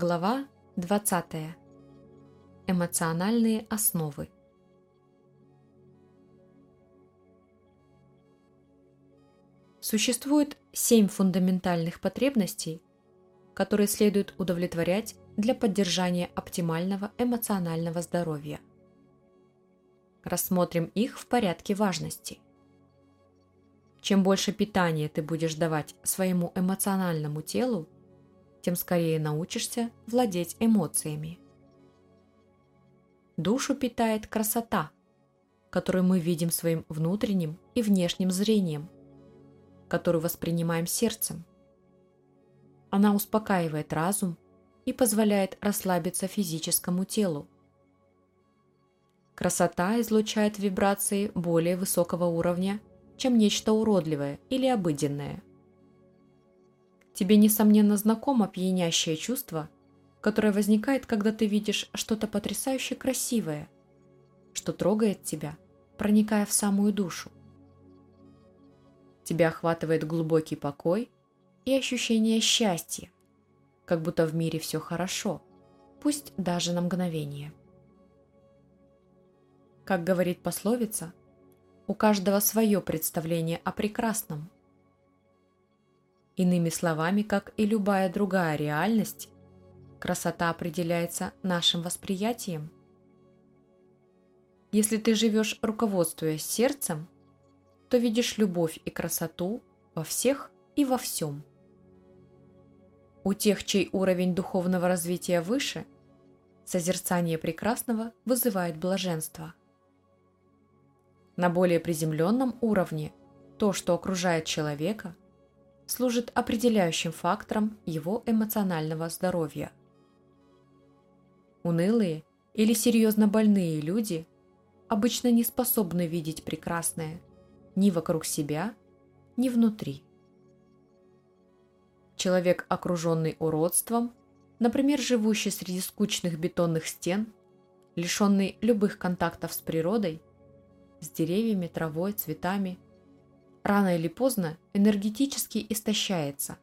Глава 20. Эмоциональные основы. Существует семь фундаментальных потребностей, которые следует удовлетворять для поддержания оптимального эмоционального здоровья. Рассмотрим их в порядке важности. Чем больше питания ты будешь давать своему эмоциональному телу, тем скорее научишься владеть эмоциями. Душу питает красота, которую мы видим своим внутренним и внешним зрением, которую воспринимаем сердцем. Она успокаивает разум и позволяет расслабиться физическому телу. Красота излучает вибрации более высокого уровня, чем нечто уродливое или обыденное – Тебе, несомненно, знакомо пьянящее чувство, которое возникает, когда ты видишь что-то потрясающе красивое, что трогает тебя, проникая в самую душу. Тебя охватывает глубокий покой и ощущение счастья, как будто в мире все хорошо, пусть даже на мгновение. Как говорит пословица, у каждого свое представление о прекрасном – Иными словами, как и любая другая реальность, красота определяется нашим восприятием. Если ты живешь руководствуясь сердцем, то видишь любовь и красоту во всех и во всем. У тех, чей уровень духовного развития выше, созерцание прекрасного вызывает блаженство. На более приземленном уровне то, что окружает человека – служит определяющим фактором его эмоционального здоровья. Унылые или серьезно больные люди обычно не способны видеть прекрасное ни вокруг себя, ни внутри. Человек, окруженный уродством, например, живущий среди скучных бетонных стен, лишенный любых контактов с природой, с деревьями, травой, цветами – рано или поздно энергетически истощается.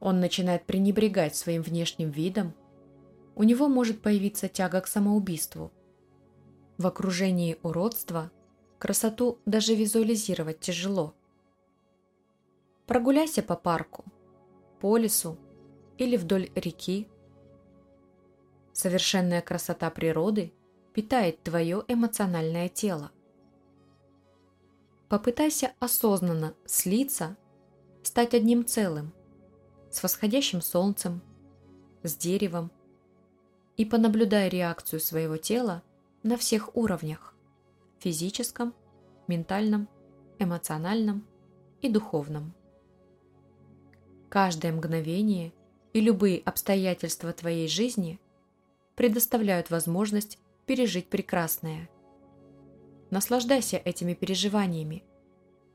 Он начинает пренебрегать своим внешним видом, у него может появиться тяга к самоубийству. В окружении уродства красоту даже визуализировать тяжело. Прогуляйся по парку, по лесу или вдоль реки. Совершенная красота природы питает твое эмоциональное тело. Попытайся осознанно слиться, стать одним целым, с восходящим солнцем, с деревом, и понаблюдай реакцию своего тела на всех уровнях – физическом, ментальном, эмоциональном и духовном. Каждое мгновение и любые обстоятельства твоей жизни предоставляют возможность пережить прекрасное – Наслаждайся этими переживаниями,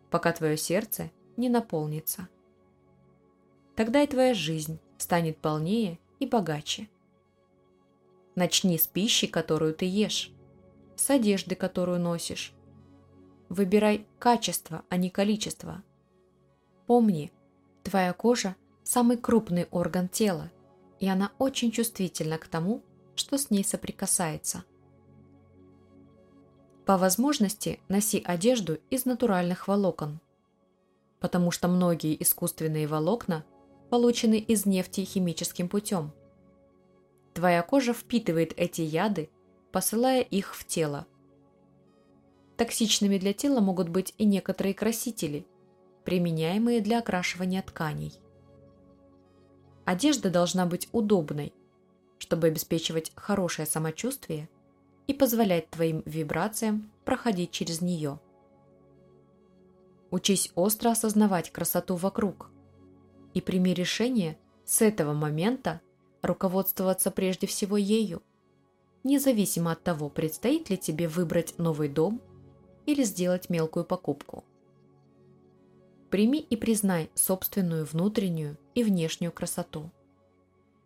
пока твое сердце не наполнится. Тогда и твоя жизнь станет полнее и богаче. Начни с пищи, которую ты ешь, с одежды, которую носишь. Выбирай качество, а не количество. Помни, твоя кожа – самый крупный орган тела, и она очень чувствительна к тому, что с ней соприкасается – по возможности носи одежду из натуральных волокон, потому что многие искусственные волокна получены из нефти химическим путем. Твоя кожа впитывает эти яды, посылая их в тело. Токсичными для тела могут быть и некоторые красители, применяемые для окрашивания тканей. Одежда должна быть удобной, чтобы обеспечивать хорошее самочувствие – и позволять твоим вибрациям проходить через нее. Учись остро осознавать красоту вокруг и прими решение с этого момента руководствоваться прежде всего ею, независимо от того, предстоит ли тебе выбрать новый дом или сделать мелкую покупку. Прими и признай собственную внутреннюю и внешнюю красоту.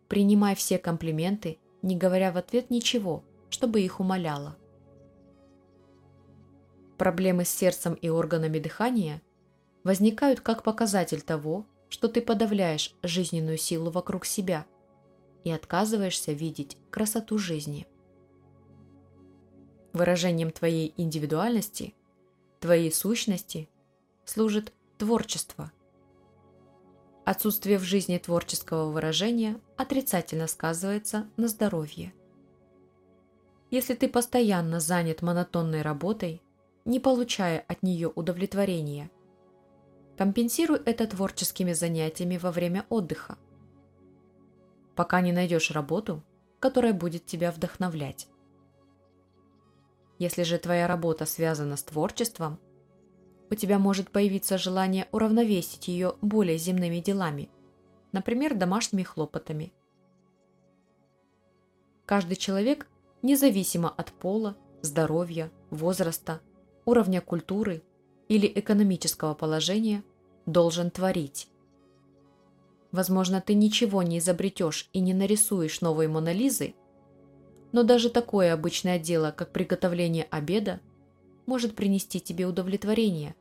Принимай все комплименты, не говоря в ответ ничего – чтобы их умоляло. Проблемы с сердцем и органами дыхания возникают как показатель того, что ты подавляешь жизненную силу вокруг себя. и отказываешься видеть красоту жизни. Выражением твоей индивидуальности, твоей сущности служит творчество. Отсутствие в жизни творческого выражения отрицательно сказывается на здоровье. Если ты постоянно занят монотонной работой, не получая от нее удовлетворения, компенсируй это творческими занятиями во время отдыха, пока не найдешь работу, которая будет тебя вдохновлять. Если же твоя работа связана с творчеством, у тебя может появиться желание уравновесить ее более земными делами, например, домашними хлопотами. Каждый человек, независимо от пола, здоровья, возраста, уровня культуры или экономического положения, должен творить. Возможно, ты ничего не изобретешь и не нарисуешь новой Монолизы, но даже такое обычное дело, как приготовление обеда, может принести тебе удовлетворение,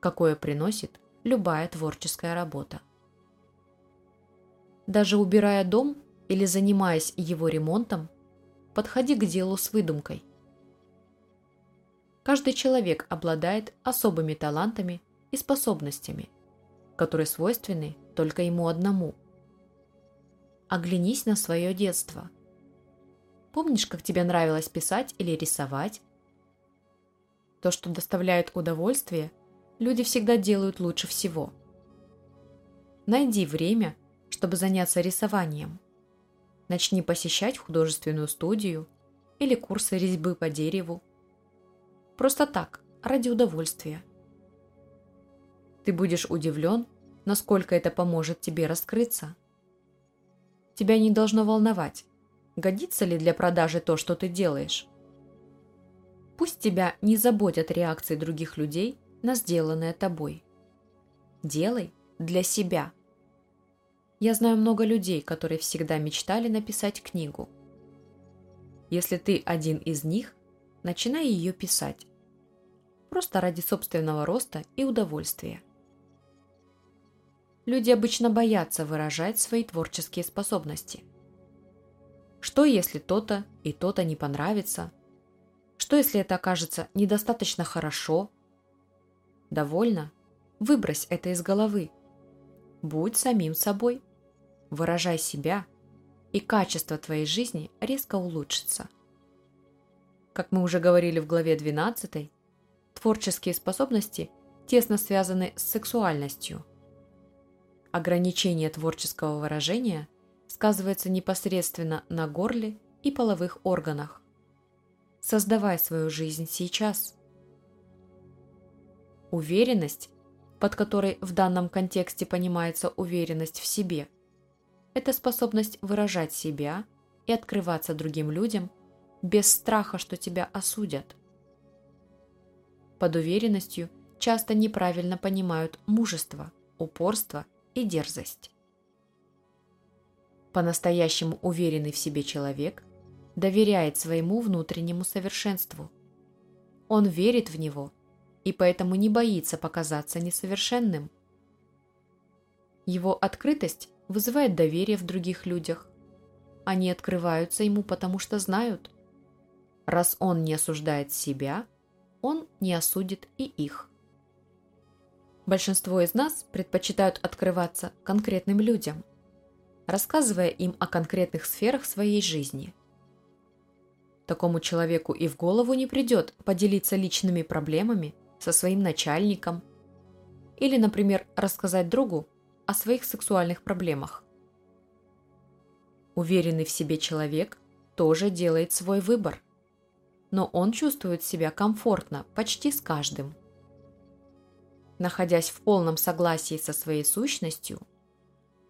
какое приносит любая творческая работа. Даже убирая дом или занимаясь его ремонтом, подходи к делу с выдумкой. Каждый человек обладает особыми талантами и способностями, которые свойственны только ему одному. Оглянись на свое детство – Помнишь, как тебе нравилось писать или рисовать? То, что доставляет удовольствие, люди всегда делают лучше всего. Найди время, чтобы заняться рисованием. Начни посещать художественную студию или курсы резьбы по дереву. Просто так, ради удовольствия. Ты будешь удивлен, насколько это поможет тебе раскрыться. Тебя не должно волновать, годится ли для продажи то, что ты делаешь. Пусть тебя не заботят реакции других людей на сделанное тобой. Делай для себя. Я знаю много людей, которые всегда мечтали написать книгу. Если ты один из них, начинай ее писать. Просто ради собственного роста и удовольствия. Люди обычно боятся выражать свои творческие способности – что, если то-то и то-то не понравится? Что, если это окажется недостаточно хорошо? Довольно? Выбрось это из головы. Будь самим собой. Выражай себя, и качество твоей жизни резко улучшится. Как мы уже говорили в главе 12, творческие способности тесно связаны с сексуальностью. Ограничение творческого выражения сказывается непосредственно на горле и половых органах. Создавай свою жизнь сейчас. Уверенность, под которой в данном контексте понимается уверенность в себе, это способность выражать себя и открываться другим людям без страха, что тебя осудят. Под уверенностью часто неправильно понимают мужество, упорство и дерзость. По-настоящему уверенный в себе человек доверяет своему внутреннему совершенству. Он верит в него и поэтому не боится показаться несовершенным. Его открытость вызывает доверие в других людях. Они открываются ему, потому что знают. Раз он не осуждает себя, он не осудит и их. Большинство из нас предпочитают открываться конкретным людям – рассказывая им о конкретных сферах своей жизни. Такому человеку и в голову не придет поделиться личными проблемами со своим начальником или, например, рассказать другу о своих сексуальных проблемах. Уверенный в себе человек тоже делает свой выбор, но он чувствует себя комфортно почти с каждым. Находясь в полном согласии со своей сущностью –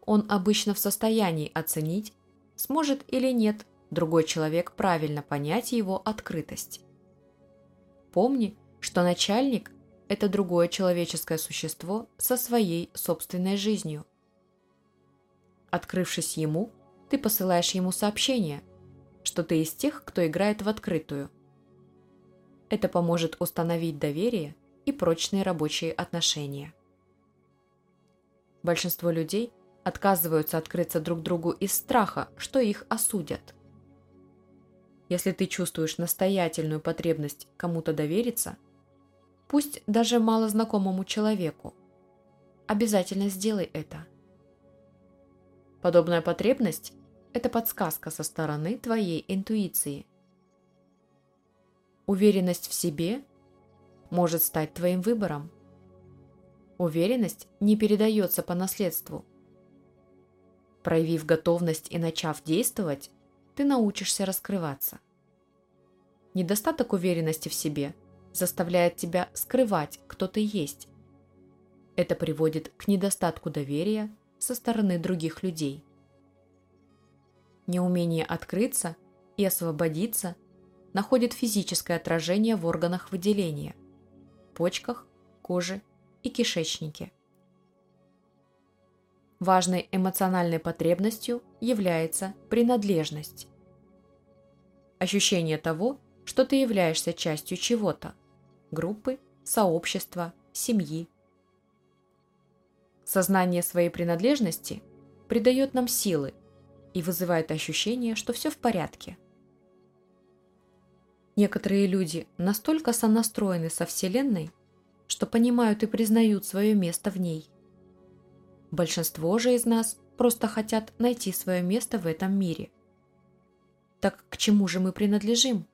он обычно в состоянии оценить, сможет или нет другой человек правильно понять его открытость. Помни, что начальник – это другое человеческое существо со своей собственной жизнью. Открывшись ему, ты посылаешь ему сообщение, что ты из тех, кто играет в открытую. Это поможет установить доверие и прочные рабочие отношения. Большинство людей – отказываются открыться друг другу из страха, что их осудят. Если ты чувствуешь настоятельную потребность кому-то довериться, пусть даже малознакомому человеку, обязательно сделай это. Подобная потребность – это подсказка со стороны твоей интуиции. Уверенность в себе может стать твоим выбором. Уверенность не передается по наследству. Проявив готовность и начав действовать, ты научишься раскрываться. Недостаток уверенности в себе заставляет тебя скрывать, кто ты есть. Это приводит к недостатку доверия со стороны других людей. Неумение открыться и освободиться находит физическое отражение в органах выделения – почках, коже и кишечнике. Важной эмоциональной потребностью является принадлежность. Ощущение того, что ты являешься частью чего-то – группы, сообщества, семьи. Сознание своей принадлежности придает нам силы и вызывает ощущение, что все в порядке. Некоторые люди настолько сонастроены со Вселенной, что понимают и признают свое место в ней. Большинство же из нас просто хотят найти свое место в этом мире. Так к чему же мы принадлежим?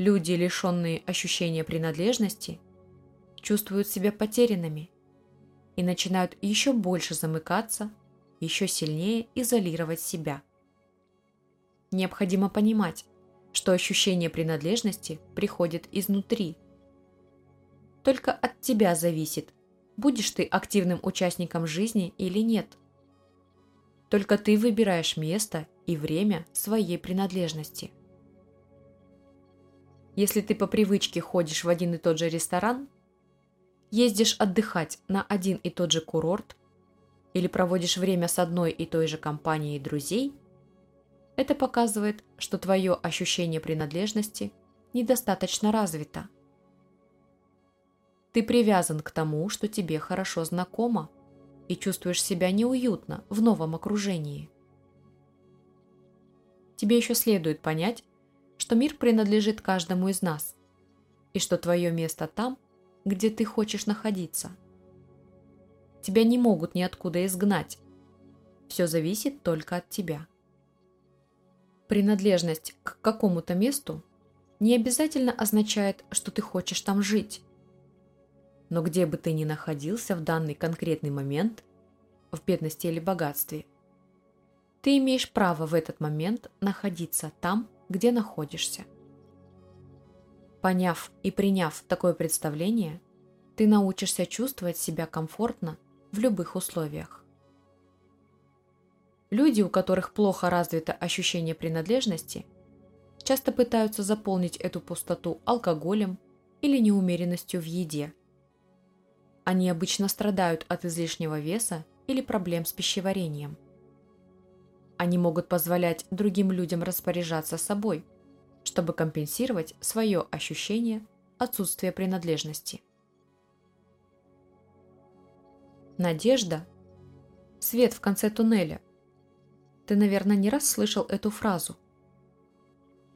Люди, лишенные ощущения принадлежности, чувствуют себя потерянными и начинают еще больше замыкаться, еще сильнее изолировать себя. Необходимо понимать, что ощущение принадлежности приходит изнутри. Только от тебя зависит, будешь ты активным участником жизни или нет. Только ты выбираешь место и время своей принадлежности. Если ты по привычке ходишь в один и тот же ресторан, ездишь отдыхать на один и тот же курорт или проводишь время с одной и той же компанией друзей, это показывает, что твое ощущение принадлежности недостаточно развито – ты привязан к тому, что тебе хорошо знакомо, и чувствуешь себя неуютно в новом окружении. Тебе еще следует понять, что мир принадлежит каждому из нас, и что твое место там, где ты хочешь находиться. Тебя не могут ниоткуда изгнать. Все зависит только от тебя. Принадлежность к какому-то месту не обязательно означает, что ты хочешь там жить но где бы ты ни находился в данный конкретный момент, в бедности или богатстве, ты имеешь право в этот момент находиться там, где находишься. Поняв и приняв такое представление, ты научишься чувствовать себя комфортно в любых условиях. Люди, у которых плохо развито ощущение принадлежности, часто пытаются заполнить эту пустоту алкоголем или неумеренностью в еде – они обычно страдают от излишнего веса или проблем с пищеварением. Они могут позволять другим людям распоряжаться собой, чтобы компенсировать свое ощущение отсутствия принадлежности. Надежда – свет в конце туннеля. Ты, наверное, не раз слышал эту фразу.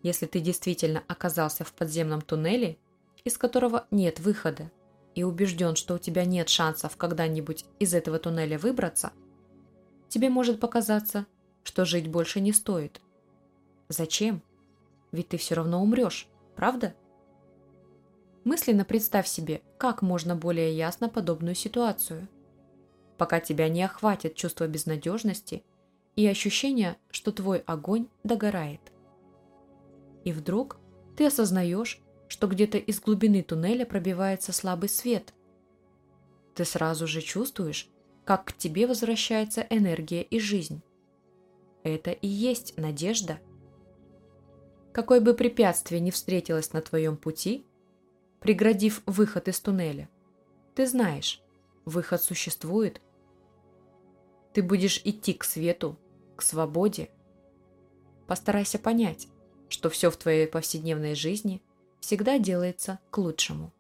Если ты действительно оказался в подземном туннеле, из которого нет выхода, и убежден, что у тебя нет шансов когда-нибудь из этого туннеля выбраться, тебе может показаться, что жить больше не стоит. Зачем? Ведь ты все равно умрешь, правда? Мысленно представь себе, как можно более ясно подобную ситуацию. Пока тебя не охватит чувство безнадежности и ощущение, что твой огонь догорает. И вдруг ты осознаешь, что где-то из глубины туннеля пробивается слабый свет. Ты сразу же чувствуешь, как к тебе возвращается энергия и жизнь. Это и есть надежда. Какое бы препятствие ни встретилось на твоем пути, преградив выход из туннеля, ты знаешь, выход существует. Ты будешь идти к свету, к свободе. Постарайся понять, что все в твоей повседневной жизни – всегда делается к лучшему.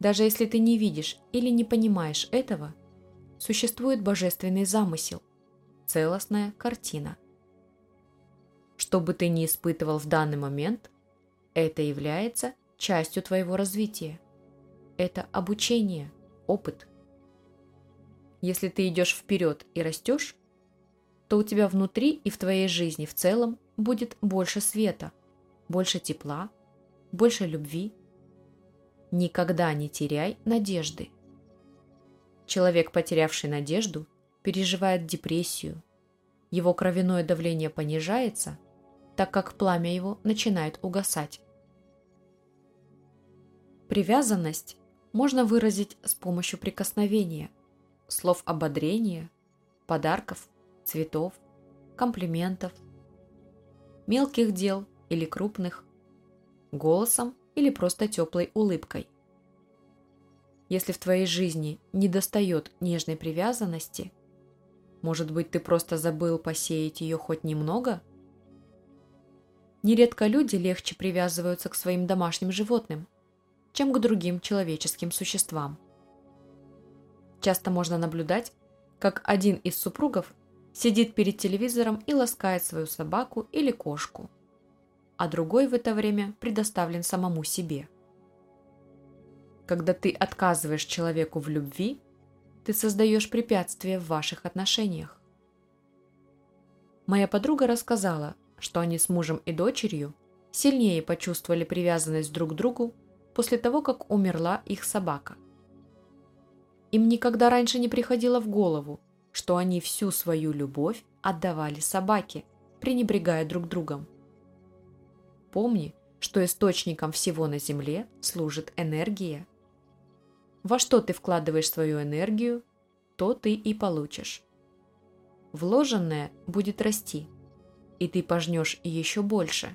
Даже если ты не видишь или не понимаешь этого, существует божественный замысел, целостная картина. Что бы ты ни испытывал в данный момент, это является частью твоего развития. Это обучение, опыт. Если ты идешь вперед и растешь, то у тебя внутри и в твоей жизни в целом будет больше света, больше тепла, больше любви. Никогда не теряй надежды. Человек, потерявший надежду, переживает депрессию. Его кровяное давление понижается, так как пламя его начинает угасать. Привязанность можно выразить с помощью прикосновения, слов ободрения, подарков, цветов, комплиментов, мелких дел или крупных, голосом или просто теплой улыбкой – если в твоей жизни недостает нежной привязанности, может быть, ты просто забыл посеять ее хоть немного? Нередко люди легче привязываются к своим домашним животным, чем к другим человеческим существам. Часто можно наблюдать, как один из супругов сидит перед телевизором и ласкает свою собаку или кошку, а другой в это время предоставлен самому себе – когда ты отказываешь человеку в любви, ты создаешь препятствия в ваших отношениях. Моя подруга рассказала, что они с мужем и дочерью сильнее почувствовали привязанность друг к другу после того, как умерла их собака. Им никогда раньше не приходило в голову, что они всю свою любовь отдавали собаке, пренебрегая друг другом. Помни, что источником всего на Земле служит энергия. Во что ты вкладываешь свою энергию, то ты и получишь. Вложенное будет расти, и ты пожнешь еще больше.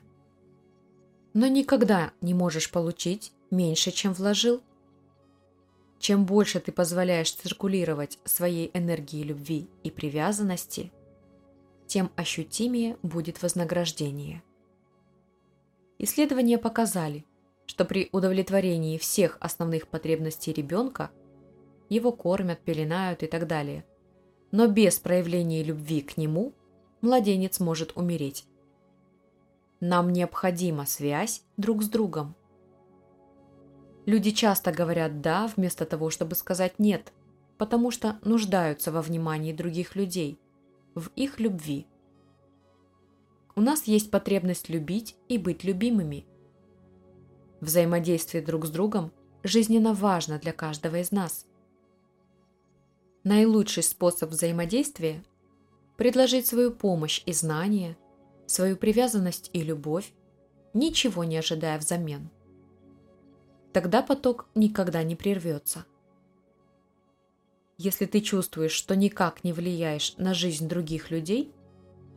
Но никогда не можешь получить меньше, чем вложил. Чем больше ты позволяешь циркулировать своей энергии любви и привязанности, тем ощутимее будет вознаграждение. Исследования показали – что при удовлетворении всех основных потребностей ребенка его кормят, пеленают и так далее. Но без проявления любви к нему младенец может умереть. Нам необходима связь друг с другом. Люди часто говорят «да» вместо того, чтобы сказать «нет», потому что нуждаются во внимании других людей, в их любви. У нас есть потребность любить и быть любимыми – Взаимодействие друг с другом жизненно важно для каждого из нас. Наилучший способ взаимодействия – предложить свою помощь и знания, свою привязанность и любовь, ничего не ожидая взамен. Тогда поток никогда не прервется. Если ты чувствуешь, что никак не влияешь на жизнь других людей,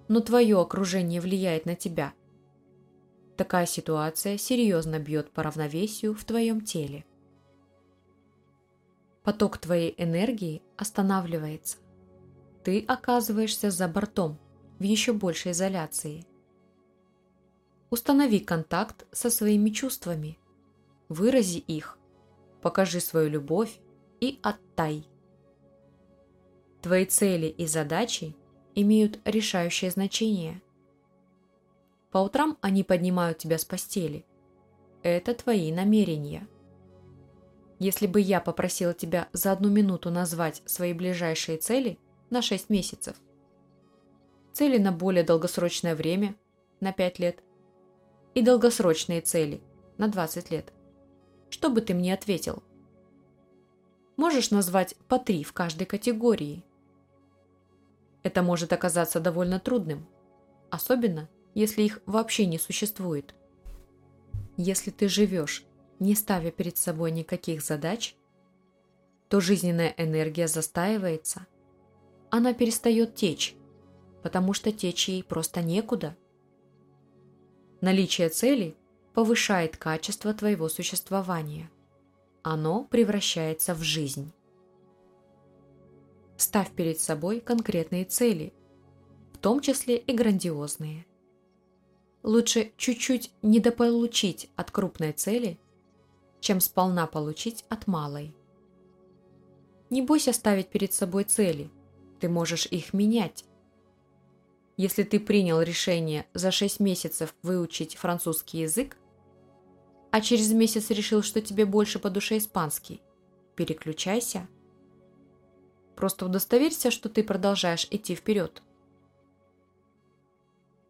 но твое окружение влияет на тебя – Такая ситуация серьезно бьет по равновесию в твоем теле. Поток твоей энергии останавливается. Ты оказываешься за бортом, в еще большей изоляции. Установи контакт со своими чувствами, вырази их, покажи свою любовь и оттай. Твои цели и задачи имеют решающее значение – по утрам они поднимают тебя с постели. Это твои намерения. Если бы я попросила тебя за одну минуту назвать свои ближайшие цели на 6 месяцев, цели на более долгосрочное время, на 5 лет, и долгосрочные цели на 20 лет, что бы ты мне ответил? Можешь назвать по три в каждой категории. Это может оказаться довольно трудным, особенно если их вообще не существует. Если ты живешь, не ставя перед собой никаких задач, то жизненная энергия застаивается. Она перестает течь, потому что течь ей просто некуда. Наличие цели повышает качество твоего существования. Оно превращается в жизнь. Ставь перед собой конкретные цели, в том числе и грандиозные. Лучше чуть-чуть недополучить от крупной цели, чем сполна получить от малой. Не бойся ставить перед собой цели. Ты можешь их менять. Если ты принял решение за 6 месяцев выучить французский язык, а через месяц решил, что тебе больше по душе испанский, переключайся. Просто удостоверься, что ты продолжаешь идти вперед.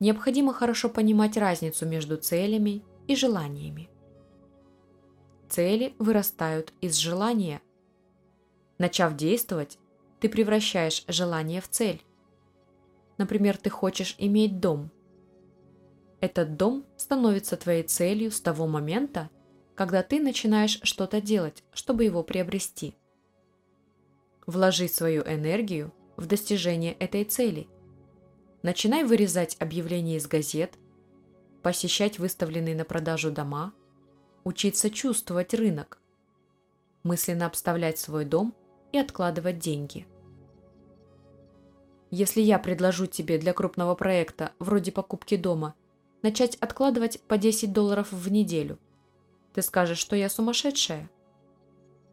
Необходимо хорошо понимать разницу между целями и желаниями. Цели вырастают из желания. Начав действовать, ты превращаешь желание в цель. Например, ты хочешь иметь дом. Этот дом становится твоей целью с того момента, когда ты начинаешь что-то делать, чтобы его приобрести. Вложи свою энергию в достижение этой цели. Начинай вырезать объявления из газет, посещать выставленные на продажу дома, учиться чувствовать рынок, мысленно обставлять свой дом и откладывать деньги. Если я предложу тебе для крупного проекта, вроде покупки дома, начать откладывать по 10 долларов в неделю, ты скажешь, что я сумасшедшая?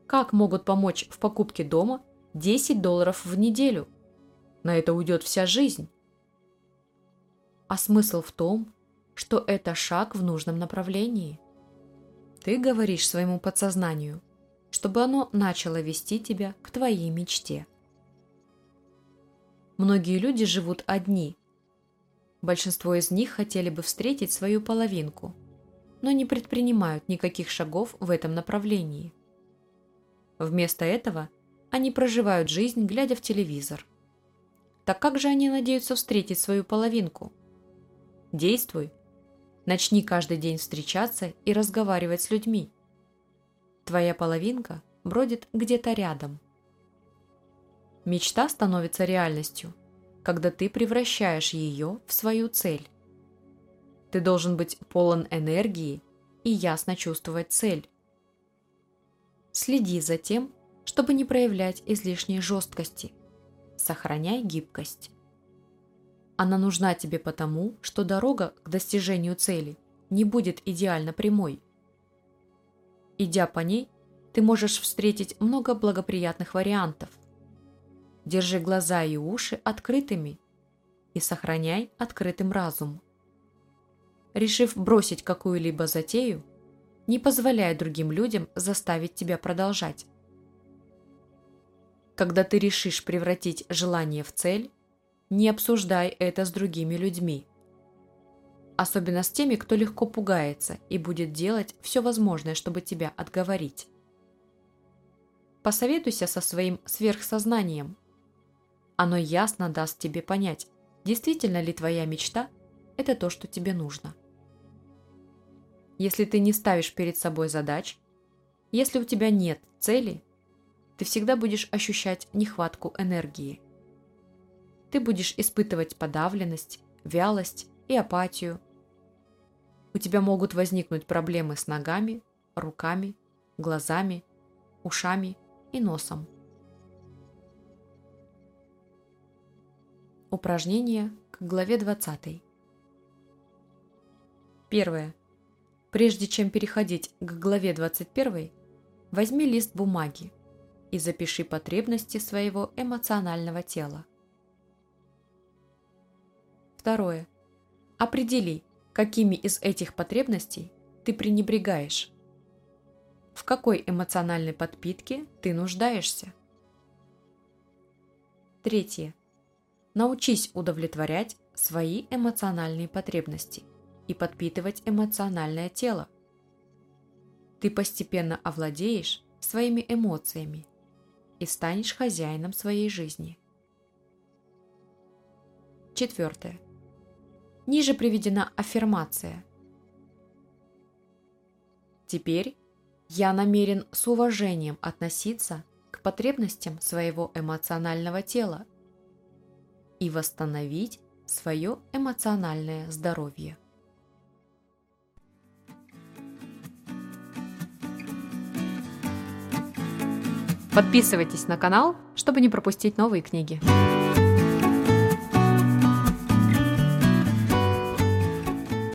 Как могут помочь в покупке дома 10 долларов в неделю? На это уйдет вся жизнь. А смысл в том, что это шаг в нужном направлении. Ты говоришь своему подсознанию, чтобы оно начало вести тебя к твоей мечте. Многие люди живут одни. Большинство из них хотели бы встретить свою половинку, но не предпринимают никаких шагов в этом направлении. Вместо этого они проживают жизнь, глядя в телевизор. Так как же они надеются встретить свою половинку? Действуй. Начни каждый день встречаться и разговаривать с людьми. Твоя половинка бродит где-то рядом. Мечта становится реальностью, когда ты превращаешь ее в свою цель. Ты должен быть полон энергии и ясно чувствовать цель. Следи за тем, чтобы не проявлять излишней жесткости. Сохраняй гибкость. Она нужна тебе потому, что дорога к достижению цели не будет идеально прямой. Идя по ней, ты можешь встретить много благоприятных вариантов – Держи глаза и уши открытыми и сохраняй открытым разум. Решив бросить какую-либо затею, не позволяй другим людям заставить тебя продолжать. Когда ты решишь превратить желание в цель, не обсуждай это с другими людьми. Особенно с теми, кто легко пугается и будет делать все возможное, чтобы тебя отговорить. Посоветуйся со своим сверхсознанием – оно ясно даст тебе понять, действительно ли твоя мечта – это то, что тебе нужно. Если ты не ставишь перед собой задач, если у тебя нет цели, ты всегда будешь ощущать нехватку энергии. Ты будешь испытывать подавленность, вялость и апатию. У тебя могут возникнуть проблемы с ногами, руками, глазами, ушами и носом. Упражнение к главе 20. Первое. Прежде чем переходить к главе 21, возьми лист бумаги и запиши потребности своего эмоционального тела. Второе. Определи, какими из этих потребностей ты пренебрегаешь. В какой эмоциональной подпитке ты нуждаешься. Третье Научись удовлетворять свои эмоциональные потребности и подпитывать эмоциональное тело. Ты постепенно овладеешь своими эмоциями и станешь хозяином своей жизни. Четвертое. Ниже приведена аффирмация. Теперь я намерен с уважением относиться к потребностям своего эмоционального тела и восстановить свое эмоциональное здоровье. Подписывайтесь на канал, чтобы не пропустить новые книги.